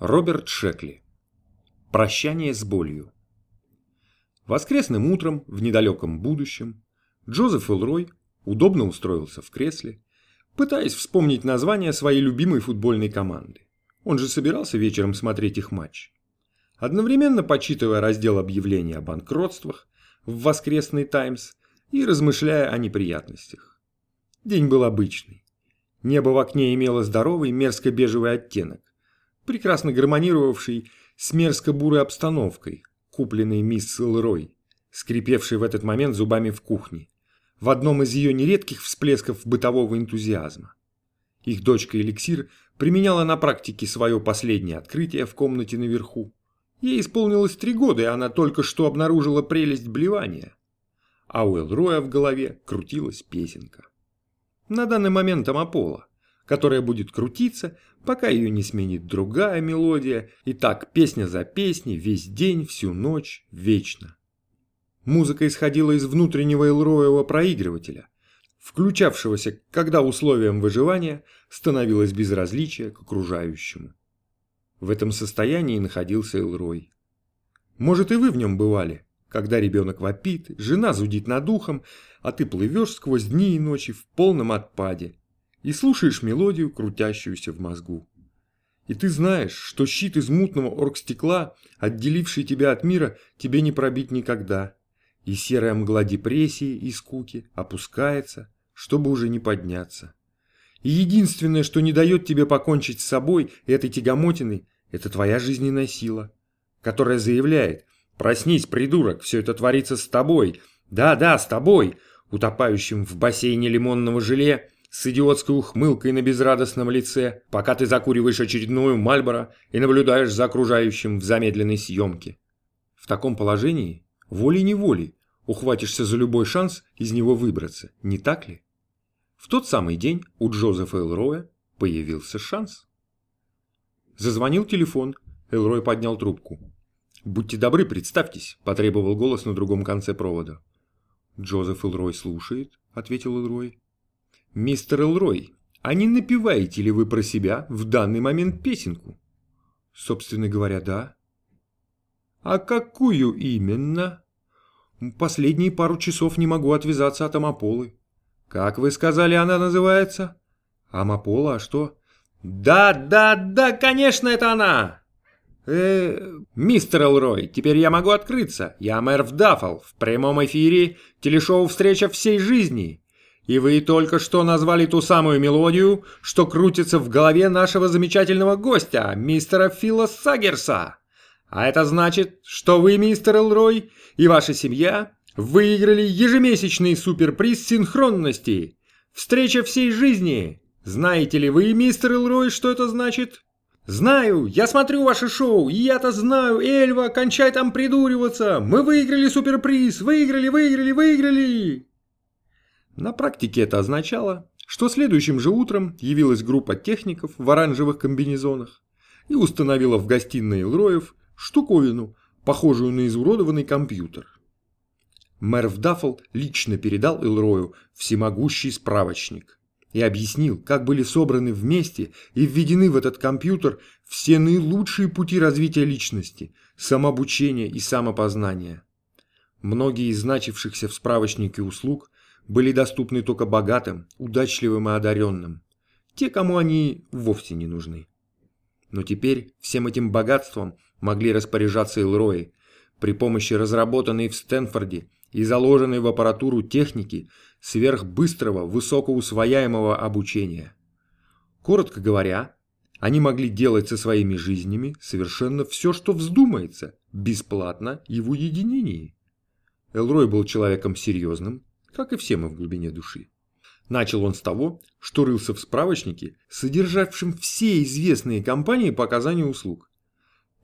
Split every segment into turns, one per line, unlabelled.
Роберт Шекли. Прощание с болью. Воскресным утром в недалеком будущем Джозеф Элрой удобно устроился в кресле, пытаясь вспомнить название своей любимой футбольной команды. Он же собирался вечером смотреть их матч. Одновременно почитывая раздел объявлений о банкротствах в «Воскресный Таймс» и размышляя о неприятностях. День был обычный. Небо в окне имело здоровый мерзко-бежевый оттенок прекрасно гармонировавший с мерзко-бурой обстановкой, купленной мисс Элрой, скрипевшей в этот момент зубами в кухне, в одном из ее нередких всплесков бытового энтузиазма. Их дочка Эликсир применяла на практике свое последнее открытие в комнате наверху. Ей исполнилось три года, и она только что обнаружила прелесть блевания. А у Элроя в голове крутилась песенка. На данный момент Амапола которая будет крутиться, пока ее не сменит другая мелодия, и так песня за песней, весь день, всю ночь, вечно. Музыка исходила из внутреннего Элроева проигрывателя, включавшегося, когда условием выживания становилось безразличие к окружающему. В этом состоянии находился Элрой. Может и вы в нем бывали, когда ребенок вопит, жена зудит над ухом, а ты плывешь сквозь дни и ночи в полном отпаде, и слушаешь мелодию, крутящуюся в мозгу. И ты знаешь, что щит из мутного оргстекла, отделивший тебя от мира, тебе не пробить никогда. И серая мгла депрессии и скуки опускается, чтобы уже не подняться. И единственное, что не дает тебе покончить с собой, этой тягомотиной, это твоя жизненная сила, которая заявляет «Проснись, придурок, все это творится с тобой, да-да, с тобой», утопающим в бассейне лимонного желе, с идиотской ухмылкой на безрадостном лице, пока ты закуриваешь очередную Мальборо и наблюдаешь за окружающим в замедленной съемке. В таком положении волей-неволей ухватишься за любой шанс из него выбраться, не так ли? В тот самый день у Джозефа Элроя появился шанс. Зазвонил телефон, Элрой поднял трубку. «Будьте добры, представьтесь», – потребовал голос на другом конце провода. «Джозеф Элрой слушает», – ответил Элрой. «Мистер Элрой, а не напеваете ли вы про себя в данный момент песенку?» «Собственно говоря, да». «А какую именно?» «Последние пару часов не могу отвязаться от Амаполы». «Как вы сказали, она называется?» «Амапола, а что?» «Да, да, да, конечно, это она!» э мистер Элрой, теперь я могу открыться. Я мэр Вдафл, в прямом эфире телешоу «Встреча всей жизни». И вы только что назвали ту самую мелодию, что крутится в голове нашего замечательного гостя, мистера Фила Сагерса. А это значит, что вы, мистер Элрой, и ваша семья выиграли ежемесячный суперприз синхронности. Встреча всей жизни. Знаете ли вы, мистер Элрой, что это значит? «Знаю, я смотрю ваше шоу, и я-то знаю, Эльва, кончай там придуриваться! Мы выиграли суперприз! Выиграли, выиграли, выиграли!» На практике это означало, что следующим же утром явилась группа техников в оранжевых комбинезонах и установила в гостиной Илроев штуковину, похожую на изуродованный компьютер. Мэр Вдаффл лично передал Илрою всемогущий справочник и объяснил, как были собраны вместе и введены в этот компьютер все наилучшие пути развития личности, самообучения и самопознания. Многие из значившихся в справочнике услуг были доступны только богатым, удачливым и одаренным, те, кому они вовсе не нужны. Но теперь всем этим богатством могли распоряжаться Илрои при помощи разработанной в Стэнфорде и заложенной в аппаратуру техники сверхбыстрого высокоусвояемого обучения. Коротко говоря, они могли делать со своими жизнями совершенно все, что вздумается, бесплатно и в уединении. Элрой был человеком серьезным, как и все мы в глубине души. Начал он с того, что рылся в справочнике, содержавшем все известные компании по оказанию услуг.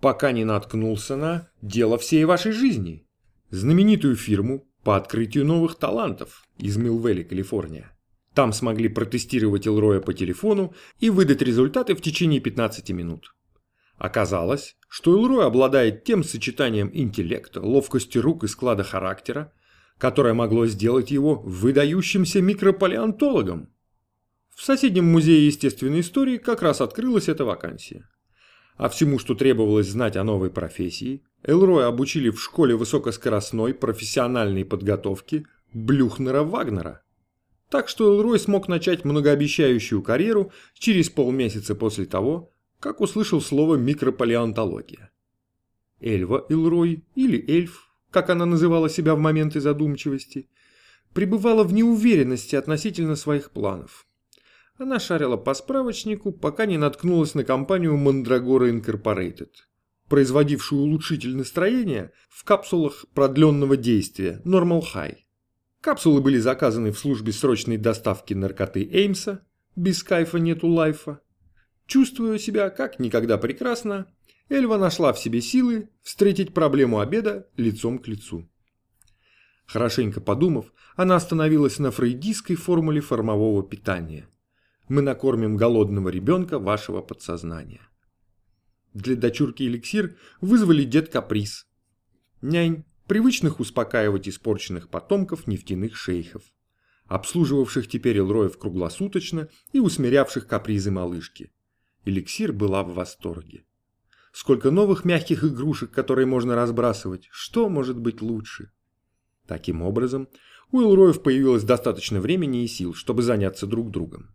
Пока не наткнулся на «Дело всей вашей жизни» – знаменитую фирму по открытию новых талантов из Милвелли, Калифорния. Там смогли протестировать Элроя по телефону и выдать результаты в течение 15 минут. Оказалось, что Элрой обладает тем сочетанием интеллекта, ловкости рук и склада характера, которое могло сделать его выдающимся микропалеонтологом. В соседнем музее естественной истории как раз открылась эта вакансия. а всему, что требовалось знать о новой профессии, Элроя обучили в школе высокоскоростной профессиональной подготовки Блюхнера Вагнера. Так что Элрой смог начать многообещающую карьеру через полмесяца после того, как услышал слово микропалеонтология. Эльва Элрой, или эльф, как она называла себя в моменты задумчивости, пребывала в неуверенности относительно своих планов. Она шарила по справочнику, пока не наткнулась на компанию Mandragora Incorporated, производившую улучшитель настроения в капсулах продленного действия Normal High. Капсулы были заказаны в службе срочной доставки наркоты Эймса, без кайфа нету лайфа. Чувствуя себя как никогда прекрасно, Эльва нашла в себе силы встретить проблему обеда лицом к лицу. Хорошенько подумав, она остановилась на фрейдистской формуле формового питания – мы накормим голодного ребенка вашего подсознания. Для дочурки эликсир вызвали дед каприз. Нянь, привычных успокаивать испорченных потомков нефтяных шейхов, обслуживавших теперь Элроев круглосуточно и усмирявших капризы малышки. Эликсир была в восторге. Сколько новых мягких игрушек, которые можно разбрасывать, что может быть лучше? Таким образом, у Элроев появилось достаточно времени и сил, чтобы заняться друг другом.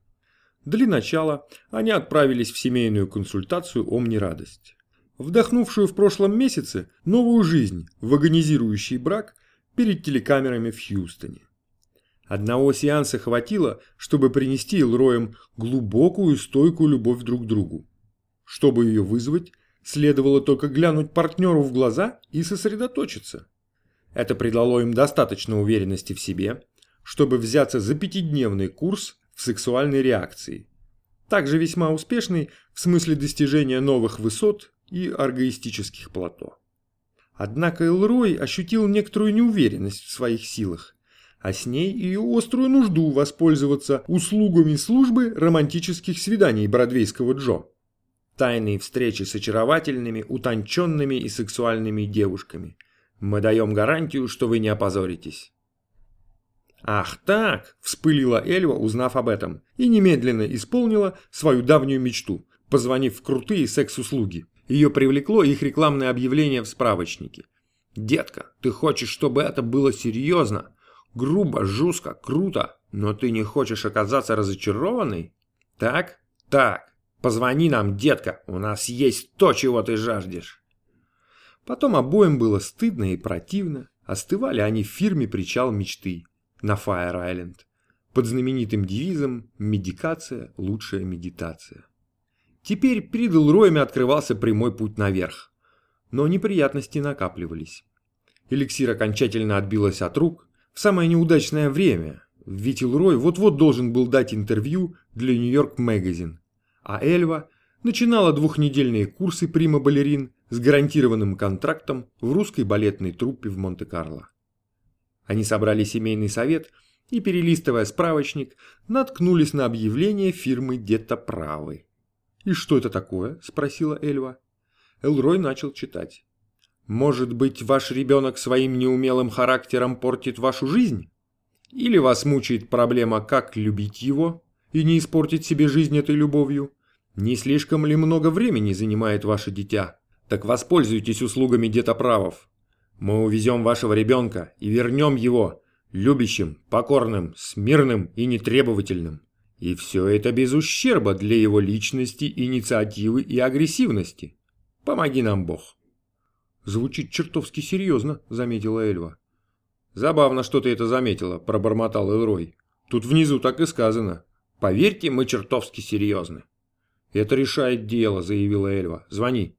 Для начала они отправились в семейную консультацию «Омни радость», вдохнувшую в прошлом месяце новую жизнь в агонизирующий брак перед телекамерами в Хьюстоне. Одного сеанса хватило, чтобы принести Элроям глубокую стойкую любовь друг к другу. Чтобы ее вызвать, следовало только глянуть партнеру в глаза и сосредоточиться. Это придало им достаточно уверенности в себе, чтобы взяться за пятидневный курс в сексуальной реакции. Также весьма успешный в смысле достижения новых высот и оргоистических плато. Однако Элрой ощутил некоторую неуверенность в своих силах, а с ней и острую нужду воспользоваться услугами службы романтических свиданий бродвейского Джо. Тайные встречи с очаровательными, утонченными и сексуальными девушками. Мы даем гарантию, что вы не опозоритесь. «Ах так!» – вспылила Эльва, узнав об этом, и немедленно исполнила свою давнюю мечту, позвонив в крутые секс-услуги. Ее привлекло их рекламное объявление в справочнике. «Детка, ты хочешь, чтобы это было серьезно? Грубо, жестко, круто, но ты не хочешь оказаться разочарованной? Так? Так. Позвони нам, детка, у нас есть то, чего ты жаждешь». Потом обоим было стыдно и противно. Остывали они в фирме «Причал мечты» на Фаер-Айленд под знаменитым девизом «Медикация – лучшая медитация». Теперь перед Элроями открывался прямой путь наверх, но неприятности накапливались. Эликсир окончательно отбилась от рук в самое неудачное время, ведь Элрой вот-вот должен был дать интервью для Нью-Йорк Магазин, а Эльва начинала двухнедельные курсы прима-балерин с гарантированным контрактом в русской балетной труппе в Монте-Карло. Они собрали семейный совет и, перелистывая справочник, наткнулись на объявление фирмы Детоправы. «И что это такое?» – спросила Эльва. Элрой начал читать. «Может быть, ваш ребенок своим неумелым характером портит вашу жизнь? Или вас мучает проблема, как любить его и не испортить себе жизнь этой любовью? Не слишком ли много времени занимает ваше дитя? Так воспользуйтесь услугами детоправов. Мы увезем вашего ребенка и вернем его, любящим, покорным, смирным и нетребовательным. И все это без ущерба для его личности, инициативы и агрессивности. Помоги нам, Бог. Звучит чертовски серьезно, заметила Эльва. Забавно, что ты это заметила, пробормотал Элрой. Тут внизу так и сказано. Поверьте, мы чертовски серьезны. Это решает дело, заявила Эльва. Звони.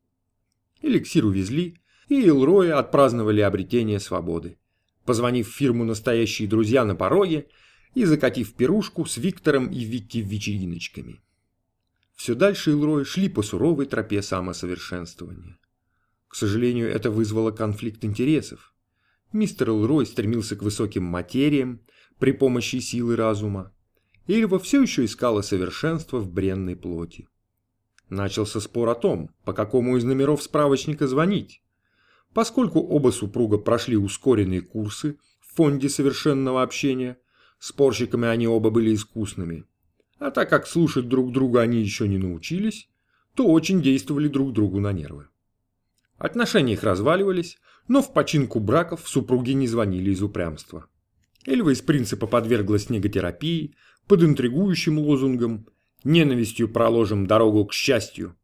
Эликсир увезли, и Илроя отпраздновали обретение свободы, позвонив в фирму «Настоящие друзья» на пороге и закатив пирушку с Виктором и Вики вечериночками. Все дальше Илроя шли по суровой тропе самосовершенствования. К сожалению, это вызвало конфликт интересов. Мистер Илрой стремился к высоким материям при помощи силы разума. Эльва все еще искала совершенство в бренной плоти. Начался спор о том, по какому из номеров справочника звонить. Поскольку оба супруга прошли ускоренные курсы в фонде совершенного общения, спорщиками они оба были искусными. А так как слушать друг друга они еще не научились, то очень действовали друг другу на нервы. Отношения их разваливались, но в починку браков супруги не звонили из упрямства. Эльва из принципа подверглась неготерапии под интригующим лозунгом «Ненавистью проложим дорогу к счастью».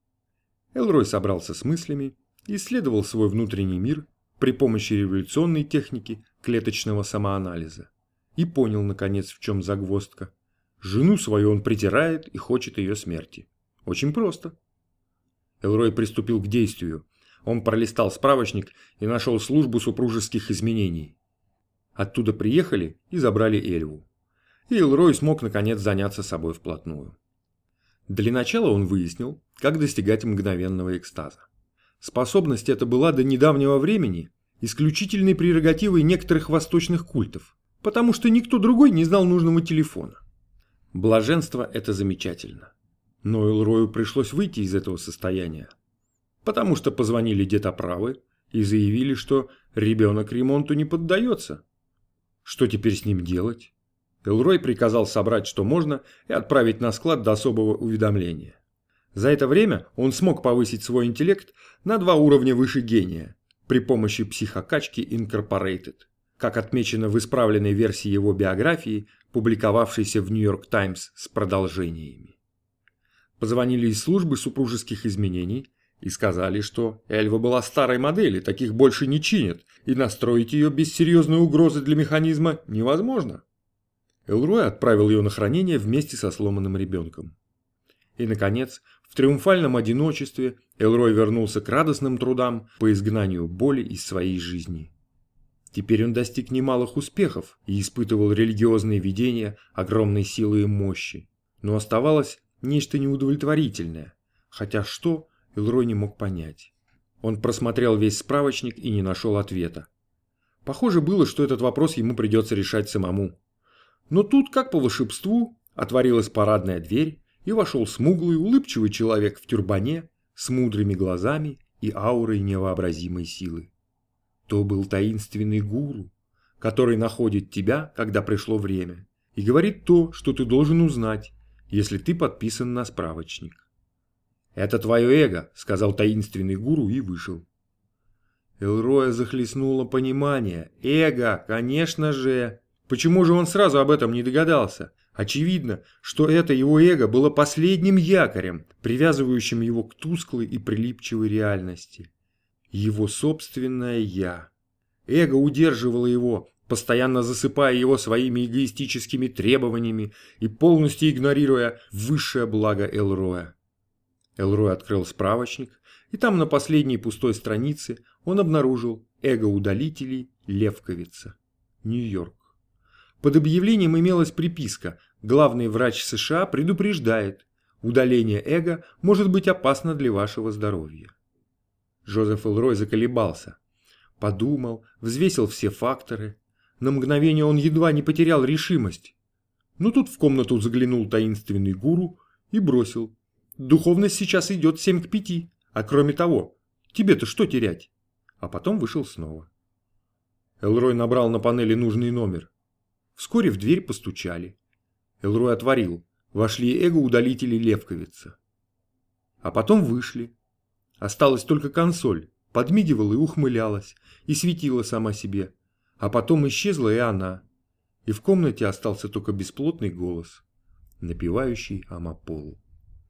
Элрой собрался с мыслями, исследовал свой внутренний мир при помощи революционной техники клеточного самоанализа и понял, наконец, в чем загвоздка. Жену свою он притирает и хочет ее смерти. Очень просто. Элрой приступил к действию. Он пролистал справочник и нашел службу супружеских изменений. Оттуда приехали и забрали Эльву. И Элрой смог наконец заняться собой вплотную. Для начала он выяснил, как достигать мгновенного экстаза. Способность эта была до недавнего времени исключительной прерогативой некоторых восточных культов, потому что никто другой не знал нужного телефона. Блаженство – это замечательно. Но Элрою пришлось выйти из этого состояния, потому что позвонили детоправы и заявили, что ребенок ремонту не поддается. Что теперь с ним делать? Элрой приказал собрать что можно и отправить на склад до особого уведомления. За это время он смог повысить свой интеллект на два уровня выше гения при помощи психокачки Incorporated, как отмечено в исправленной версии его биографии, публиковавшейся в Нью-Йорк Таймс с продолжениями. Позвонили из службы супружеских изменений и сказали, что Эльва была старой модели, таких больше не чинят, и настроить ее без серьезной угрозы для механизма невозможно. Элрой отправил ее на хранение вместе со сломанным ребенком. И, наконец, в триумфальном одиночестве Элрой вернулся к радостным трудам по изгнанию боли из своей жизни. Теперь он достиг немалых успехов и испытывал религиозные видения огромной силы и мощи. Но оставалось нечто неудовлетворительное, хотя что Элрой не мог понять. Он просмотрел весь справочник и не нашел ответа. Похоже было, что этот вопрос ему придется решать самому. Но тут, как по волшебству, отворилась парадная дверь, и вошел смуглый, улыбчивый человек в тюрбане с мудрыми глазами и аурой невообразимой силы. То был таинственный гуру, который находит тебя, когда пришло время, и говорит то, что ты должен узнать, если ты подписан на справочник. «Это твое эго», — сказал таинственный гуру и вышел. Элроя захлестнуло понимание. «Эго, конечно же! Почему же он сразу об этом не догадался? Очевидно, что это его эго было последним якорем, привязывающим его к тусклой и прилипчивой реальности. Его собственное «я». Эго удерживало его, постоянно засыпая его своими эгоистическими требованиями и полностью игнорируя высшее благо Элроя. Элрой открыл справочник, и там на последней пустой странице он обнаружил эго-удалителей Левковица, Нью-Йорк. Под объявлением имелась приписка «Главный врач США предупреждает, удаление эго может быть опасно для вашего здоровья». Жозеф Элрой заколебался. Подумал, взвесил все факторы. На мгновение он едва не потерял решимость. Но тут в комнату заглянул таинственный гуру и бросил. «Духовность сейчас идет семь к пяти, а кроме того, тебе-то что терять?» А потом вышел снова. Элрой набрал на панели нужный номер. Вскоре в дверь постучали. Элрой отворил. Вошли эго-удалители Левковица. А потом вышли. Осталась только консоль. Подмигивала и ухмылялась. И светила сама себе. А потом исчезла и она. И в комнате остался только бесплотный голос, напевающий Амаполу.